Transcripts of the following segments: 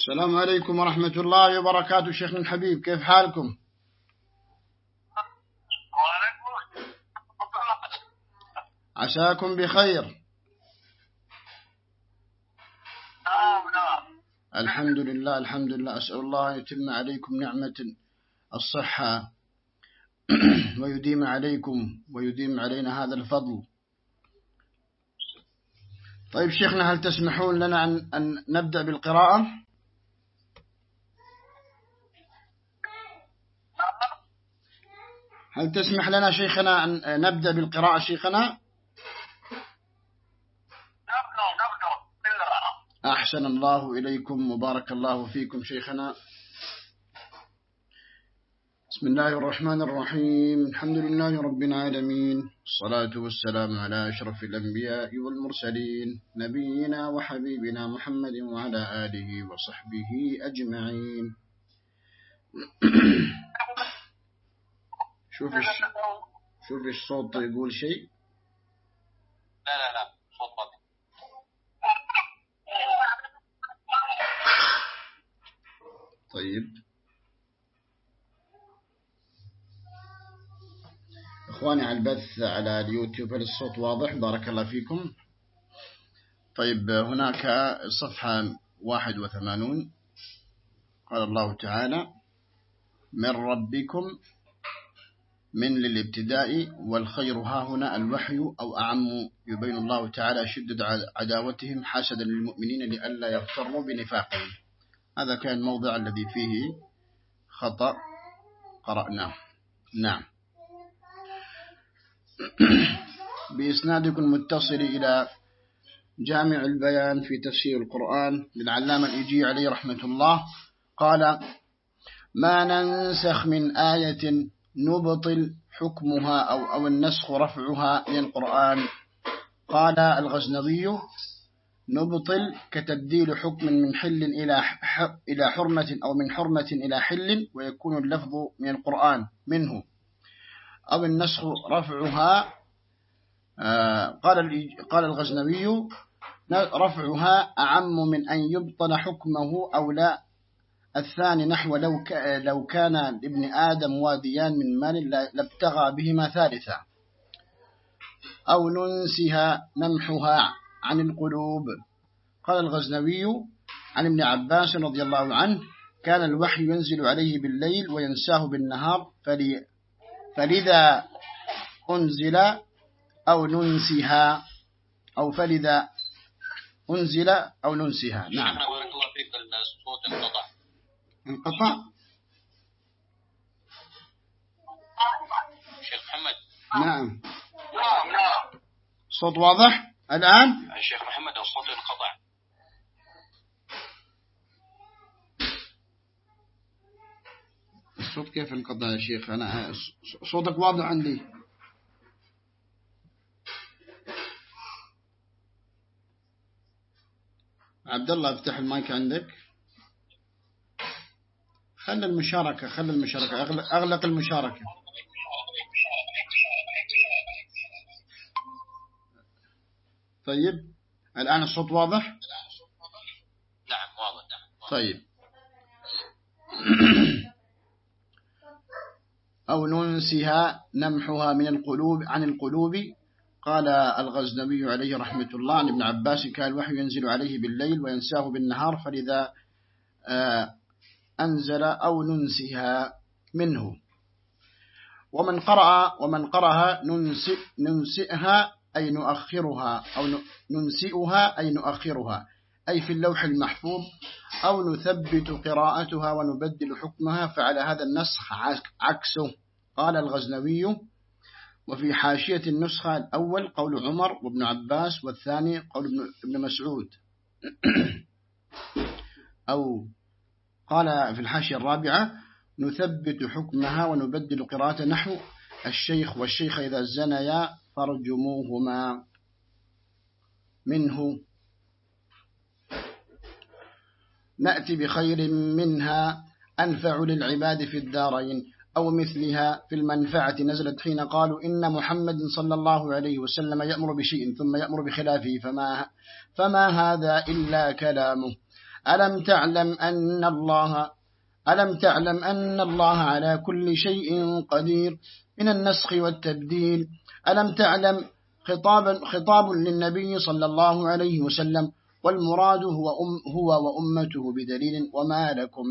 السلام عليكم ورحمة الله وبركاته شيخنا الحبيب. كيف حالكم؟ عساكم بخير. نعم نعم. الحمد لله الحمد لله. أسأل الله أن يتم عليكم نعمة الصحة ويديم عليكم ويديم علينا هذا الفضل. طيب شيخنا هل تسمحون لنا أن نبدأ بالقراءة؟ هل تسمح لنا شيخنا أن نبدأ بالقراءة شيخنا؟ أحسن الله إليكم وبارك الله فيكم شيخنا. بسم الله الرحمن الرحيم. الحمد لله رب العالمين. الصلاة والسلام على أشرف الأنبياء والمرسلين نبينا وحبيبنا محمد وعلى آله وصحبه أجمعين. شوف الش... شوف الصوت يقول شيء؟ لا لا لا. صوت بطيء طيب. إخواني على البث على اليوتيوب هل الصوت واضح؟ بارك الله فيكم. طيب هناك صفحة 81 قال الله تعالى من ربكم من للابتداء والخير. ها هنا الوحي أو أعم يبين الله تعالى شدة عداوتهم حسدا للمؤمنين لئلا يغتروا بنفاقهم. هذا كان الموضع الذي فيه خطأ قرأناه. نعم. بإسنادكم المتصل إلى جامع البيان في تفسير القرآن للعلامة الإيجي عليه رحمة الله قال ما ننسخ من آية نبطل حكمها أو, أو النسخ رفعها من القرآن. قال الغزنوي نبطل كتبديل حكم من حل إلى إلى حرمة أو من حرمة إلى حل ويكون اللفظ من القرآن منه. أو النسخ رفعها قال قال الغزنوي رفعها أعم من أن يبطل حكمه أو لا الثاني نحو لو لو كان لابن آدم واديان من مال لابتغى بهما ثالثا. أو ننسها نمحها عن القلوب. قال الغزنوي عن ابن عباس رضي الله عنه كان الوحي ينزل عليه بالليل وينساه بالنهار فلي فلذا أنزل أو ننسها. أو فلذا أنزل أو ننسها. نعم بارك الله فيك الصوت انقطع انقطع. شيخ محمد. نعم. نعم نعم صوت واضح؟ الآن؟ الشيخ محمد الصوت انقطع. الصوت كيف انقطع يا شيخ؟ أنا صوتك واضح عندي. عبد الله افتح المايك عندك. خلي المشاركة خلي المشاركة أغلق, أغلق المشاركة. طيب الآن الصوت واضح؟ نعم واضح نعم طيب. أو ننسها نمحها من القلوب عن القلوب. قال الغزنوي عليه رحمة الله عن ابن عباس كان الوحي ينزل عليه بالليل وينساه بالنهار فلذا أنزل أو ننسها منه. ومن قرأ ومن قرأها ننسئ ننسئها أي نؤخرها أو ننسئها أي نؤخرها أي في اللوح المحفوظ أو نثبت قراءتها ونبدل حكمها فعلى هذا النسخ عكسه. قال الغزنوي وفي حاشية النسخة الأول قول عمر وابن عباس والثاني قول ابن مسعود. أو قال في الحاشية الرابعة نثبت حكمها ونبدل قراءة نحو الشيخ والشيخ إذا زنيا فارجموهما. منه. نأتي بخير منها أنفع للعباد في الدارين أو مثلها في المنفعة. نزلت حين قالوا إن محمد صلى الله عليه وسلم يأمر بشيء ثم يأمر بخلافه فما, فما هذا إلا كلامه. ألم تعلم أن الله ألم تعلم أن الله على كل شيء قدير من النسخ والتبديل؟ ألم تعلم خطاب, خطاب للنبي صلى الله عليه وسلم والمراد هو, أم هو وأمته بدليل وما لكم؟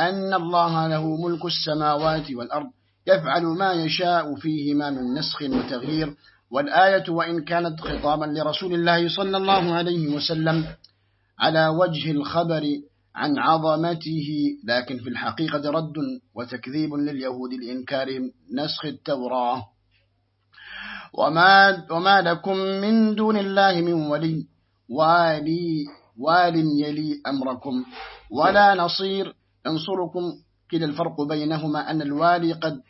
أن الله له ملك السماوات والأرض يفعل ما يشاء فيهما من نسخ وتغيير والآية وإن كانت خطابا لرسول الله صلى الله عليه وسلم على وجه الخبر عن عظمته لكن في الحقيقة رد وتكذيب لليهود لإنكارهم نسخ التوراة. وما, وما لكم من دون الله من ولي والي وال يلي أمركم. ولا نصير انصركم. كلا الفرق بينهما أن الوالي قد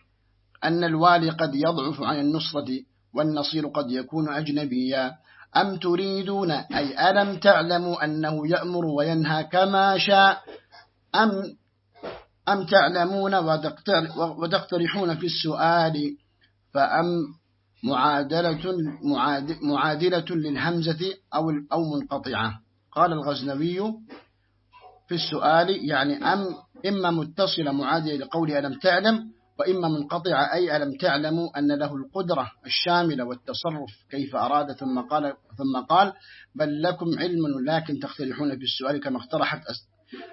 أن الوالي قد يضعف عن النصرة والنصير قد يكون أجنبيا. أم تريدون؟ أي ألم تعلموا أنه يأمر وينهى كما شاء؟ أم, أم تعلمون وتقترحون في السؤال؟ فأم معادلة, معادلة للهمزة أو, أو منقطعة. قال الغزنوي في السؤال يعني أم إما متصلة معادلة لقول ألم تعلم وإما منقطعة أي ألم تعلموا أن له القدرة الشاملة والتصرف كيف أراد. ثم قال, ثم قال بل لكم علم لكن تختلفون في السؤال كما اقترحت,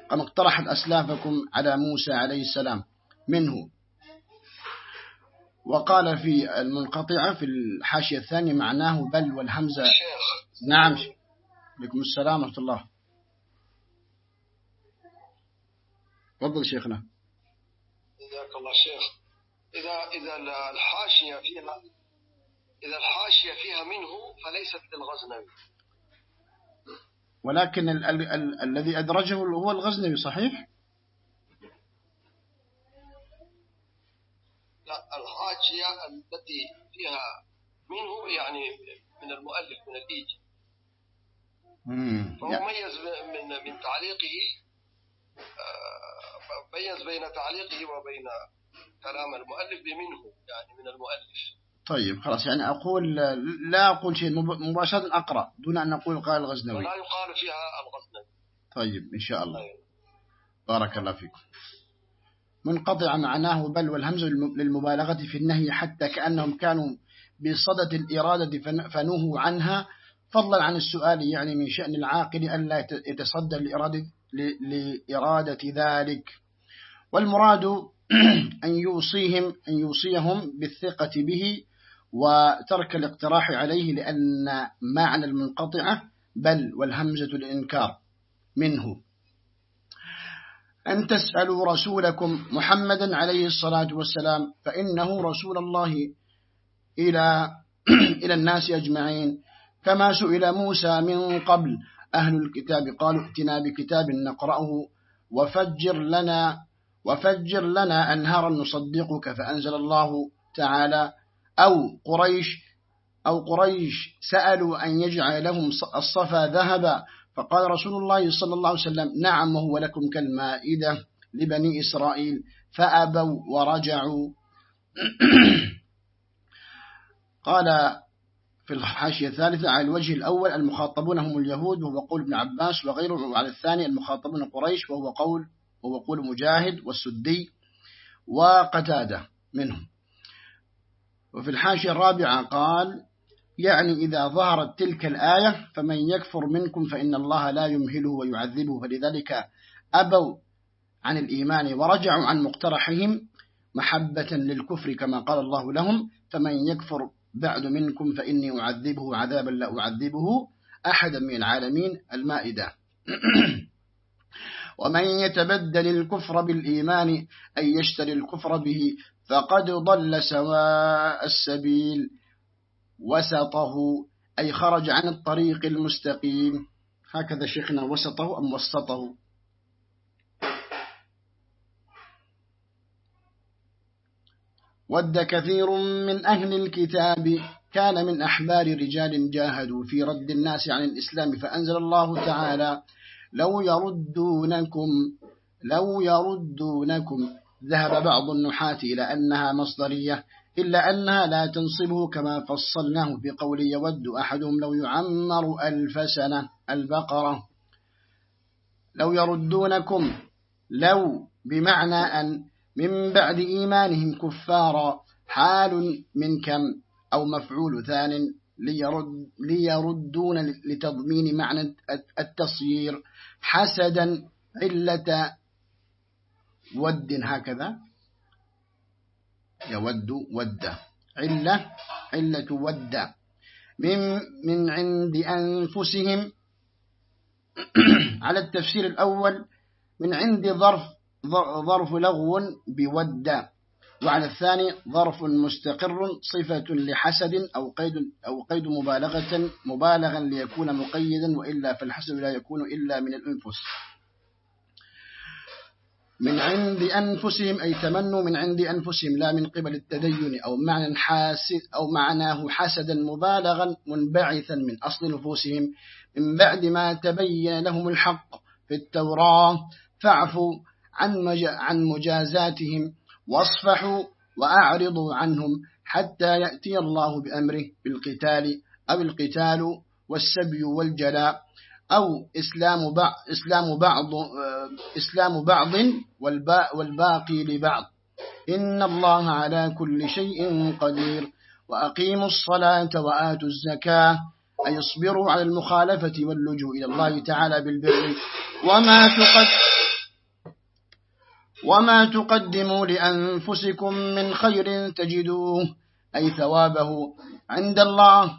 كما اقترحت أسلافكم على موسى عليه السلام منه. وقال في المنقطعة في الحاشية الثانية معناه بل والهمزة. نعم. عليكم السلام ورحمة الله. تفضل شيخنا. جزاك الله شيخ. إذا إذا الحاشية فيها إذا الحاشية فيها منه فليست للغزنوي. ولكن ال ال ال الذي أدرجه هو الغزنوي صحيح؟ لا الحاشية التي فيها منه يعني من المؤلف من الإيج فهو ميز من من تعليقه ميز بين تعليقه وبين كلام المؤلف بمنه يعني من المؤلف. طيب خلاص يعني أقول لا أقول شيء مب- مباشرة أقرأ دون أن أقول قال الغزنوي. ولا يقال فيها الغزنوي. طيب إن شاء الله. طيب. بارك الله فيكم. منقطع معناه بل والهمز للم- للمبالغة في النهي حتى كأنهم كانوا بصدد الإرادة فن- فنهوا عنها. فضلا عن السؤال يعني من شأن العاقل ألا يت- يتصدى لإرادة, لإرادة ذلك. والمراد أن يوصيهم أن يوصيهم بالثقة به وترك الاقتراح عليه لأن معنى المنقطعة بل والهمزة الإنكار منه. أن تسألوا رسولكم محمدا عليه الصلاة والسلام فإنه رسول الله إلى إلى الناس أجمعين. كما سئل موسى من قبل أهل الكتاب قالوا ائتنا بكتاب نقرأه وفجر لنا وفجر لنا أنهارا نصدقك فأنزل الله تعالى. أو قريش أو قريش سألوا أن يجعل لهم الصفا ذهبا فقال رسول الله صلى الله عليه وسلم نعم وهو لكم كالمائدة لبني إسرائيل. فأبوا ورجعوا. قال في الحاشية الثالثة على الوجه الأول المخاطبون هم اليهود وهو قول ابن عباس وغيره وعلى الثاني المخاطبون قريش وهو قول وهو قول مجاهد والسدي وقتادة منهم. وفي الحاشية الرابعة قال يعني إذا ظهرت تلك الآية فمن يكفر منكم فإن الله لا يمهله ويعذبه. فلذلك أبوا عن الإيمان ورجعوا عن مقترحهم محبة للكفر كما قال الله لهم فمن يكفر بعد منكم فإني أعذبه عذابا لا أعذبه أحدا من العالمين المائدة. ومن يتبدل الكفر بالإيمان أي يشتري الكفر به فقد ضل سواء السبيل وسطه أي خرج عن الطريق المستقيم. هكذا شيخنا وسطه أم وسطه. ود كثير من أهل الكتاب كان من أحبار رجال جاهدوا في رد الناس عن الإسلام فأنزل الله تعالى لو يردونكم لو يردونكم ذهب بعض النحاة إلى أنها مصدرية إلا أنها لا تنصبه كما فصلناه في قول يود أحدهم لو يعمر ألف سنة البقرة لو يردونكم لو بمعنى أن من بعد إيمانهم كفارا حال من كم أو مفعول ثان ليرد ليردون لتضمين معنى التصيير. حسدا علة ود هكذا. يود ود. علة علة ود. من من عند أنفسهم. على التفسير الأول من عند ظرف ظرف لغو بود. وعلى الثاني ظرف مستقر صفة لحسد أو قيد أو قيد مبالغة مبالغا ليكون مقيدا وإلا فالحسد لا يكون إلا من الأنفس. من عند أنفسهم أي تمنوا من عند أنفسهم لا من قبل التدين أو معنى حاسد أو معناه حسدا مبالغا منبعثا من أصل نفوسهم. من بعد ما تبين لهم الحق في التوراة فاعفوا عن مجازاتهم واصفحوا وأعرضوا عنهم حتى يأتي الله بأمره بالقتال أو القتال والسبي والجلاء أو إسلام بعض إسلام بعض إسلام بعض والباقي لبعض. إن الله على كل شيء قدير. وأقيموا الصلاة وآتوا الزكاة. أي اصبروا على المخالفة واللجوء إلى الله تعالى بالبر. وما تقد وما تقدموا لأنفسكم من خير تجدوه أي ثوابه عند الله.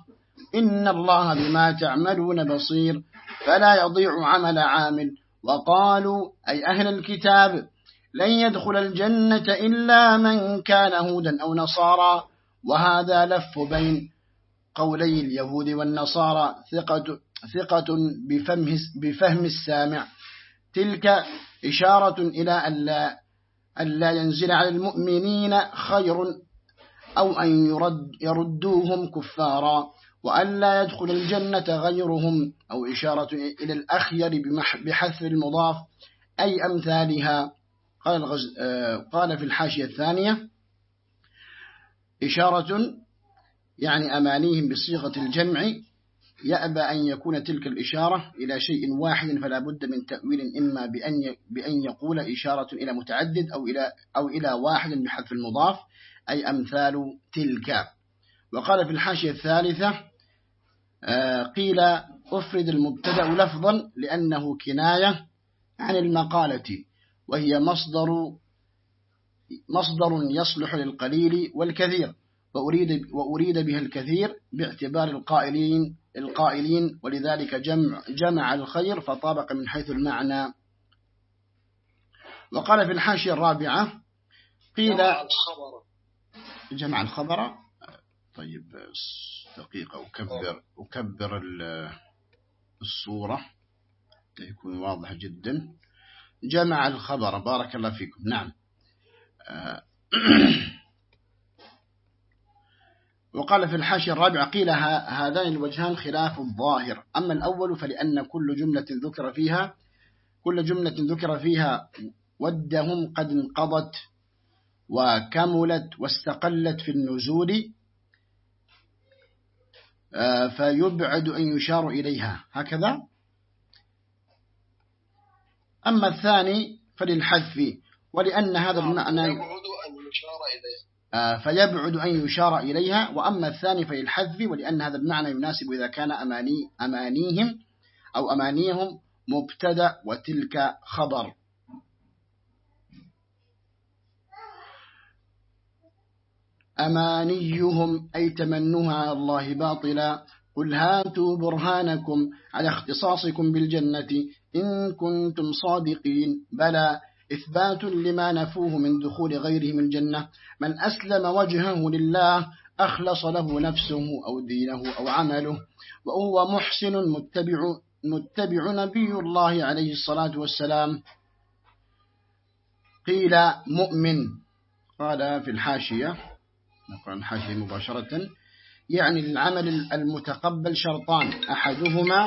إن الله بما تعملون بصير. فلا يضيع عمل عامل. وقالوا أي أهل الكتاب لن يدخل الجنة إلا من كان هودا أو نصارى. وهذا لف بين قولي اليهود والنصارى ثقة, ثقة بفهم, بفهم السامع. تلك إشارة إلى أن لا, أن لا ينزل على المؤمنين خير أو أن يرد يردوهم كفارا وأن لا يدخل الجنة غيرهم أو إشارة إلى الأخير بحذف المضاف أي أمثالها. قال, الغز... آه، قال في الحاشية الثانية إشارة يعني أمانيهم بصيغة الجمع يأبى أن يكون تلك الإشارة إلى شيء واحد فلا بد من تأويل إما بأن بأن يقول إشارة إلى متعدد أو إلى أو إلى واحد بحذف المضاف أي أمثال تلك. وقال في الحاشية الثالثة آه، قيل أفرد المبتدأ لفظا لأنه كناية عن المقالة وهي مصدر مصدر يصلح للقليل والكثير وأريد, وأريد بها الكثير باعتبار القائلين القائلين ولذلك جمع, جمع الخير فطابق من حيث المعنى. وقال في الحاشية الرابعة قيل جمع الخبر. طيب دقيقة أكبر, أكبر الصورة. يكون واضح جدا. جمع الخبر. بارك الله فيكم. نعم. وقال في الحاشية الرابعة قيل هذان الوجهان خلاف الظاهر أما الأول فلأن كل جملة ذكر فيها كل جملة ذكر فيها ودهم قد انقضت وكملت واستقلت في النزول آه، فيبعد أن يشار إليها. هكذا؟ أما الثاني فللحذف ولأن هذا المعنى يبعد أن يشار إليها فيبعد أن يشار إليها. وأما الثاني فللحذف ولأن هذا المعنى يناسب إذا كان أماني أمانيهم أو أمانيهم مبتدأ وتلك خبر. أمانيهم أي تمنوها على الله باطلا. قل هاتوا برهانكم على اختصاصكم بالجنة إن كنتم صادقين. بلى إثبات لما نفوه من دخول غيرهم الجنة من أسلم وجهه لله أخلص له نفسه أو دينه أو عمله. وهو محسن متبع, متبع نبي الله عليه الصلاة والسلام. قيل مؤمن. قال في الحاشية نقرأ الحاشية مباشرة. يعني العمل المتقبل شرطان. أحدهما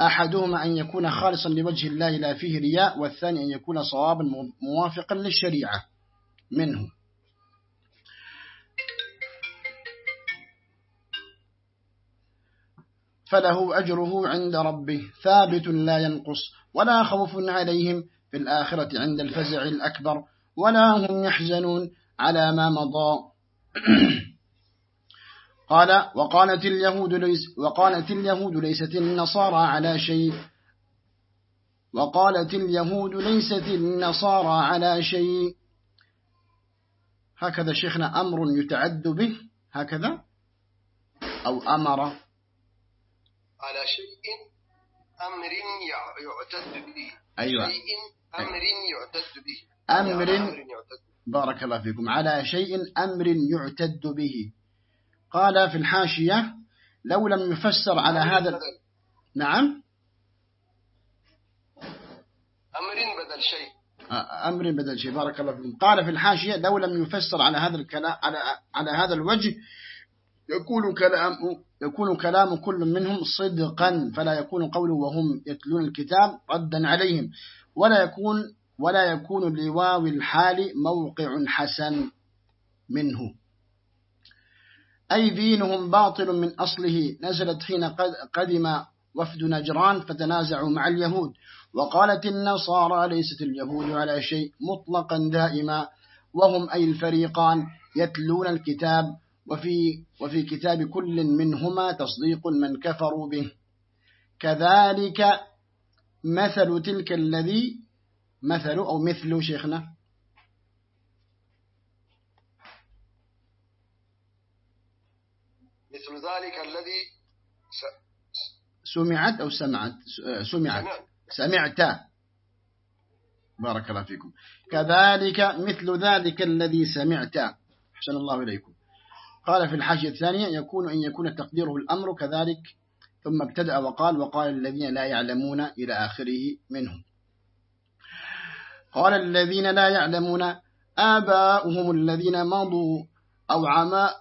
أحدهما أن يكون خالصا لوجه الله لا فيه رياء والثاني أن يكون صوابا موافقا للشريعة منه. فله أجره عند ربه ثابت لا ينقص ولا خوف عليهم في الآخرة عند الفزع الأكبر ولا هم يحزنون على ما مضى. قال وقالت اليهود ليس وقالت اليهود ليست النصارى على شيء. وقالت اليهود ليست النصارى على شيء. هكذا شيخنا أمر يتعد به هكذا؟ أو أمر. على شيء أمر يعتد به. أيوة. شيء أمر يعتد به. أمر يعتد بارك الله فيكم. على شيء أمر يعتد به. قال في الحاشية لو لم يفسر على هذا نعم؟ أمر بدل شيء. أمر بدل شيء بارك الله فيكم. قال في الحاشية لو لم يفسر على هذا الكلام على على هذا الوجه يكون كلام يكون كلام كل منهم صدقا فلا يكون قوله وهم يتلون الكتاب ردا عليهم. ولا يكون ولا يكون لواو الحال موقع حسن منه. أي دينهم باطل من أصله. نزلت حين قد- قدم وفد نجران فتنازعوا مع اليهود. وقالت النصارى ليست اليهود على شيء مطلقا دائما. وهم أي الفريقان يتلون الكتاب. وفي, وفي كتاب كل منهما تصديق من كفروا به. كذلك مثل تلك الذي مثل أو مثل شيخنا. مثل ذلك الذي س- سمعت أو سمعت؟ سمعت. سمعت. سمعت. بارك الله فيكم. كذلك مثل ذلك الذي سمعت. حسن الله إليكم. قال في الحاشية الثانية يكون أن يكون تقديره الأمر كذلك ثم ابتدأ وقال وقال الذين لا يعلمون إلى آخره منهم. قال الذين لا يعلمون آباؤهم الذين مضوا أو عما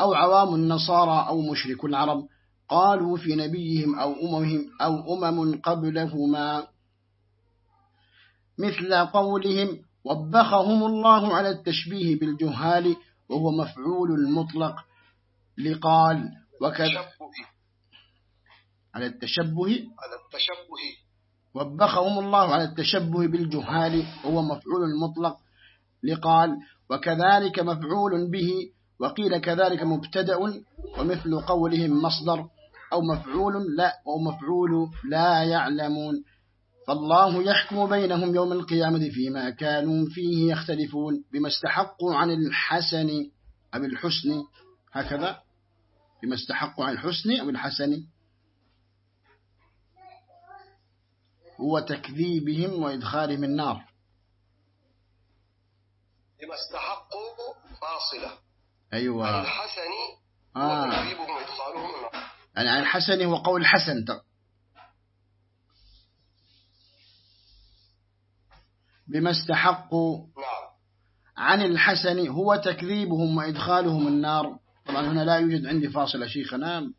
أو عوام النصارى أو مشرك العرب قالوا في نبيهم أو أممهم أو أمم قبلهما مثل قولهم وبخهم الله على التشبيه بالجهال وهو مفعول المطلق لقال وكذا على التشبه. على التشبه. وبخهم الله على التشبه بالجهال وهو مفعول المطلق لقال وكذلك مفعول به وقيل كذلك مبتدأ ومثل قولهم مصدر أو مفعول لا أو مفعول لا يعلمون. فالله يحكم بينهم يوم القيامة فيما كانوا فيه يختلفون بما استحقوا عن الحسن أو الحسن. هكذا بما استحقوا عن الحسن أو الحسن. هو تكذيبهم وإدخالهم النار. لما استحقوا فاصلة أيوة. الحسن آه. وتكذيبهم وإدخالهم النار يعني عن الحسن هو قول حسن ت- بما استحقوا نعم. عن الحسن هو تكذيبهم وإدخالهم النار. طبعا هنا لا يوجد عندي فاصلة شيخنا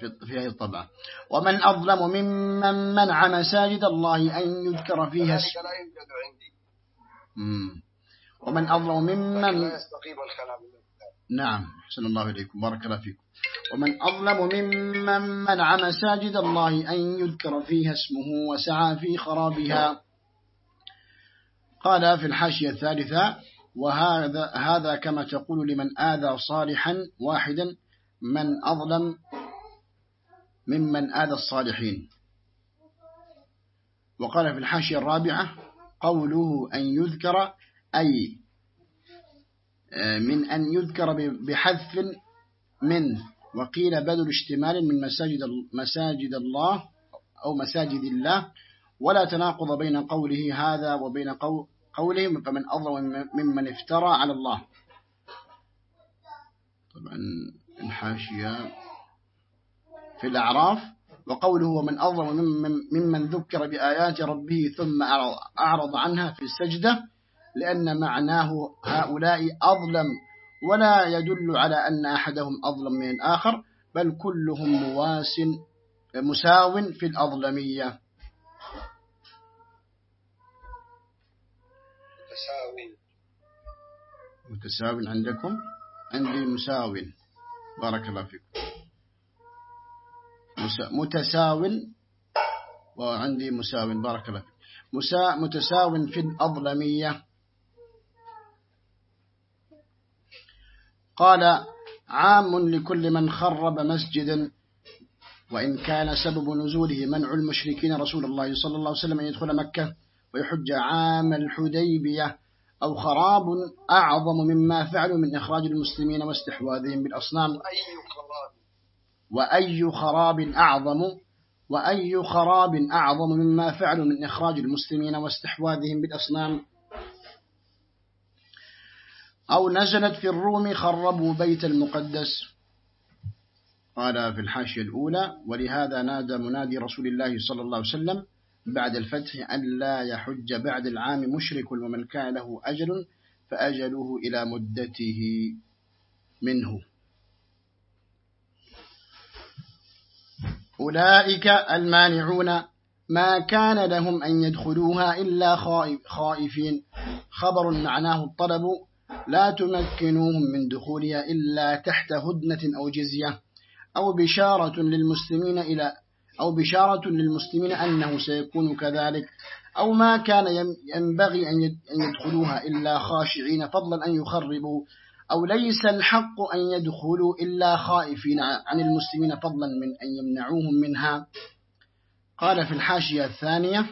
في في هذه الطبعة. ومن أظلم ممن منع مساجد الله أن يذكر فيها لا يوجد عندي. ومن أظلم ممن نعم حسن الله إليكم بارك الله فيكم. ومن أظلم ممن منع مساجد الله أن يذكر فيها اسمه وسعى في خرابها. قال في الحاشية الثالثة وهذا هذا كما تقول لمن آذى صالحا واحدا من أظلم ممن آذى الصالحين. وقال في الحاشية الرابعة قوله أن يذكر أي من أن يذكر بحذف من وقيل بدل اشتمال من مساجد مساجد الله أو مساجد الله ولا تناقض بين قوله هذا وبين قو- قوله فمن أظلم ممن افترى على الله. طبعا الحاشية في الأعراف وقوله ومن أظلم ممن, ذكر بآيات ربه ثم أعرض عنها في السجدة لأن معناه هؤلاء أظلم ولا يدل على أن أحدهم أظلم من الآخر بل كلهم مواس مساو في الأظلمية. تساوي متساو عندكم؟ عندي مساو. بارك الله فيكم. متساو. وعندي مساو. بارك الله مسا متساو في الأظلمية. قال عام لكل من خرب مسجدا وإن كان سبب نزوله منع المشركين رسول الله صلى الله عليه وسلم أن يدخل مكة ويحج عام الحديبية أو خراب أعظم مما فعلوا من إخراج المسلمين واستحواذهم بالأصنام. وأي خراب؟ أعظم وأي خراب أعظم مما فعلوا من إخراج المسلمين واستحواذهم بالأصنام. أو نزلت في الروم خربوا بيت المقدس. قال في الحاشية الأولى ولهذا نادى منادي رسول الله صلى الله عليه وسلم بعد الفتح أن لا يحج بعد العام مشرك ومن كان له أجل فأجله إلى مدته منه. أولئك المانعون. ما كان لهم أن يدخلوها إلا خائفين. خبر معناه الطلب لا تمكنوهم من دخولها إلا تحت هدنة أو جزية أو بشارة للمسلمين إلى أو بشارة للمسلمين أنه سيكون كذلك أو ما كان ينبغي أن يدخلوها إلا خاشعين فضلا أن يخربوا أو ليس الحق أن يدخلوا إلا خائفين عن المسلمين فضلا من أن يمنعوهم منها. قال في الحاشية الثانية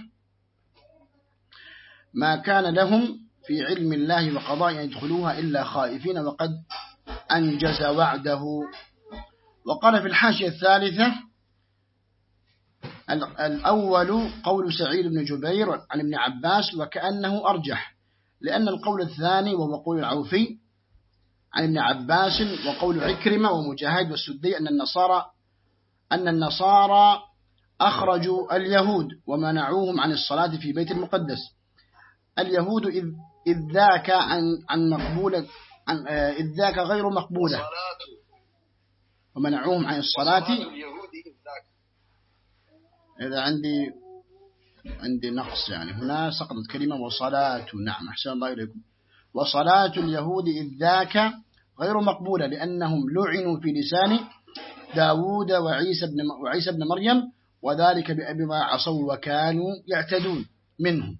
ما كان لهم في علم الله وقضاء يدخلوها إلا خائفين وقد أنجز وعده. وقال في الحاشية الثالثة الأول قول سعيد بن جبير عن ابن عباس وكأنه أرجح لأن القول الثاني وهو قول العوفي عن ابن عباس وقول عكرمة ومجاهد والسدي أن النصارى أن النصارى أخرجوا اليهود ومنعوهم عن الصلاة في بيت المقدس. اليهود إذ, إذ ذاك عن, عن مقبولة عن إذ ذاك غير مقبولة. ومنعوهم عن الصلاة. إذا عندي عندي نقص يعني. هنا سقطت كلمة وصلاة. نعم أحسن الله إليكم. وصلاة اليهود إذ ذاك غير مقبولة لأنهم لعنوا في لسان داود وعيسى بن, وعيسى بن مريم وذلك بأبي ما عصوا وكانوا يعتدون منهم.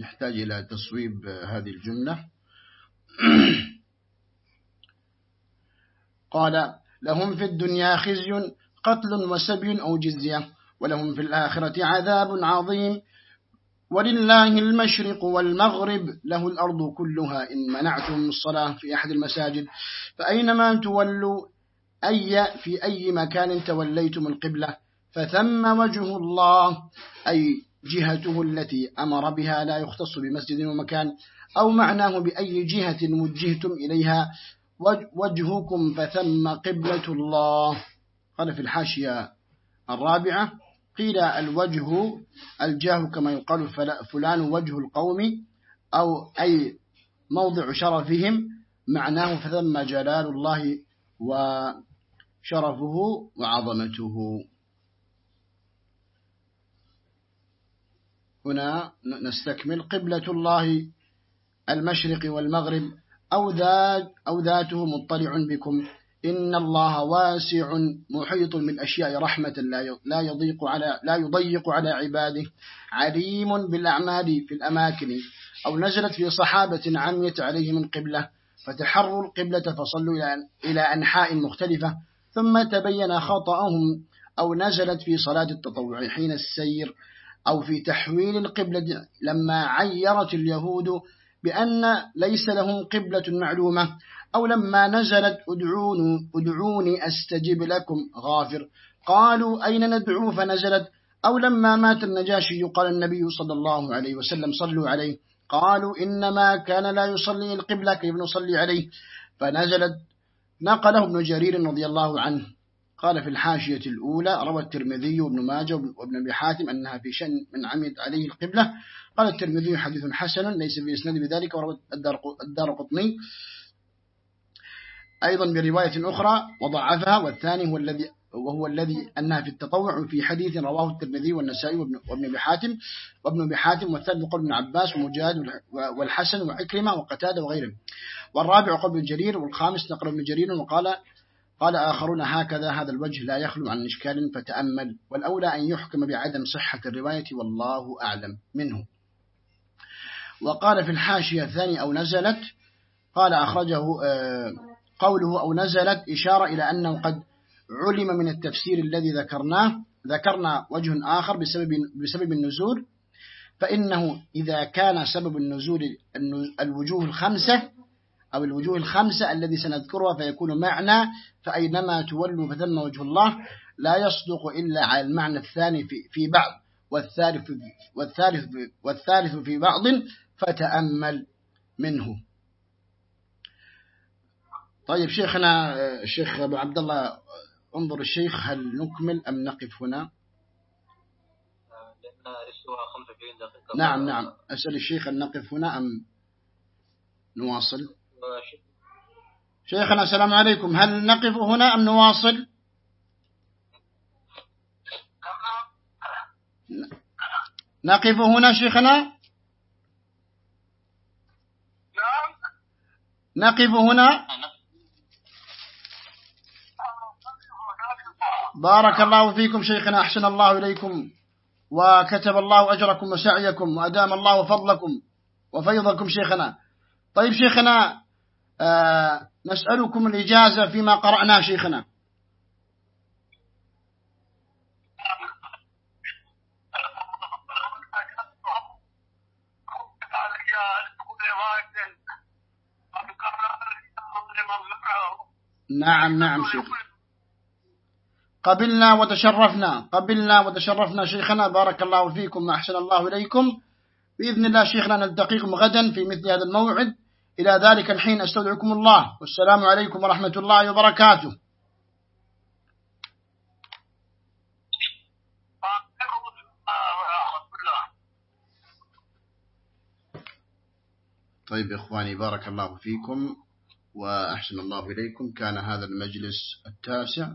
يحتاج إلى تصويب هذه الجملة. قال لهم في الدنيا خزي قتل وسبي أو جزية ولهم في الآخرة عذاب عظيم. ولله المشرق والمغرب له الأرض كلها. إن منعتم الصلاة في أحد المساجد فأينما تولوا أي في أي مكان توليتم القبلة فثم وجه الله أي جهته التي أمر بها لا يختص بمسجد ومكان أو معناه بأي جهة وجهتم إليها وجهكم فثم قبلة الله. قال في الحاشية الرابعة قيل الوجه الجاه كما يقال فلان وجه القوم أو أي موضع شرفهم معناه فثم جلال الله وشرفه وعظمته. هنا نستكمل قبلة الله المشرق والمغرب. أو, ذات أو ذاته مطلع بكم. إن الله واسع محيط من أشياء رحمة لا يضيق على لا يضيق على عباده. عليم بالأعمال في الأماكن. أو نزلت في صحابة عميت عليه من قبلة فتحروا القبلة فصلوا إلى أنحاء مختلفة. ثم تبين خطأهم. أو نزلت في صلاة التطوع حين السير. أو في تحويل القبلة. لما عيرت اليهود بأن ليس لهم قبلة معلومة أو لما نزلت أدعوني, أدعوني أستجب لكم غافر. قالوا أين ندعو؟ فنزلت. أو لما مات النجاشي قال النبي صلى الله عليه وسلم صلوا عليه. قالوا إنما كان لا يصلي القبلة كيف نصلي عليه؟ فنزلت. نقله ابن جرير رضي الله عنه. قال في الحاشية الأولى روى الترمذي وابن ماجه وابن أبي حاتم أنها في شن من عمد عليه القبلة. قال الترمذي حديث حسن ليس بإسناد بذلك وروى الدار قطني. أيضا برواية أخرى وضعفها والثاني هو الذي وهو الذي أنها في التطوع في حديث رواه الترمذي والنسائي وابن أبي حاتم وابن أبي حاتم والثالث قول ابن عباس ومجاهد والحسن وعكرمة وقتادة وغيرهم. والرابع قول ابن جرير والخامس نقل ابن جرير وقال قال آخرون هكذا هذا الوجه لا يخلو عن إشكال فتأمل والأولى أن يحكم بعدم صحة الرواية والله أعلم منه. وقال في الحاشية الثاني أو نزلت؟ قال أخرجه آه، قوله أو نزلت إشارة إلى أنه قد علم من التفسير الذي ذكرناه ذكرنا وجه آخر بسبب, بسبب النزول فإنه إذا كان سبب النزول الوجوه الخمسة أو الوجوه الخمسة الذي سنذكرها فيكون معنى فأينما تولوا فثم وجه الله لا يصدق إلا على المعنى الثاني في, بعض والثالث, والثالث, والثالث في بعض فتأمل منه. طيب شيخنا الشيخ أبو عبد الله انظر الشيخ هل نكمل أم نقف هنا؟ نعم نعم. أسأل الشيخ هل نقف هنا أم نواصل؟ شيخنا السلام عليكم. هل نقف هنا أم نواصل؟ نقف هنا شيخنا؟ نقف هنا؟ بارك الله فيكم شيخنا أحسن الله إليكم وكتب الله أجركم وسعيكم وأدام الله فضلكم وفيضكم شيخنا. طيب شيخنا آه نسألكم الإجازة فيما قرأنا شيخنا. نعم نعم شيخ. قبلنا وتشرفنا قبلنا وتشرفنا شيخنا بارك الله فيكم وأحسن الله إليكم. بإذن الله شيخنا نلتقيكم غدا في مثل هذا الموعد. إلى ذلك الحين أستودعكم الله. والسلام عليكم ورحمة الله وبركاته. طيب إخواني بارك الله فيكم وأحسن الله إليكم. كان هذا المجلس التاسع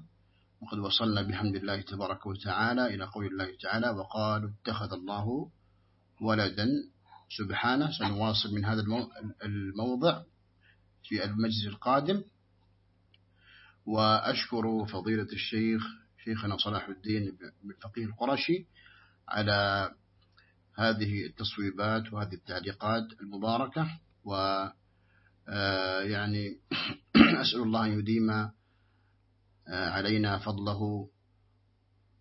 وقد وصلنا بحمد الله تبارك وتعالى إلى قول الله تعالى وقالوا اتخذ الله ولدا سبحانه سنواصل من هذا الموضع في المجلس القادم. وأشكر فضيلة الشيخ شيخنا صلاح الدين بالفقيه القرشي على هذه التصويبات وهذه التعليقات المباركة. و آه، يعني أسأل الله أن يديم آه، علينا فضله.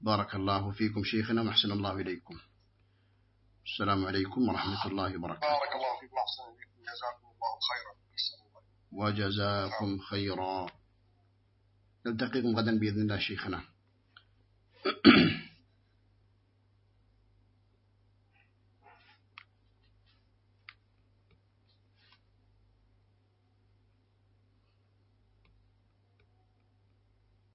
بارك الله فيكم شيخنا وحسن الله إليكم. السلام عليكم ورحمة الله وبركاته. بارك الله فيكم وحسن إليكم. جزاكم الله خيرا. وجزاكم خيرا. نلتقيكم غدا بإذن الله شيخنا.